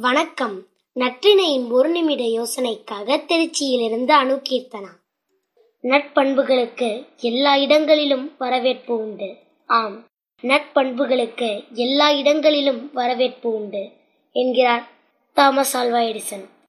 வணக்கம். நற்றினையின் ஒரு நிமிட யோசனைக்காக திருச்சியிலிருந்து அணுகீர்த்தனா நட்பண்புகளுக்கு எல்லா இடங்களிலும் வரவேற்பு உண்டு. ஆம் நட்பண்புகளுக்கு எல்லா இடங்களிலும் வரவேற்பு உண்டு என்கிறார் தாமஸ் ஆல்வா எடிசன்.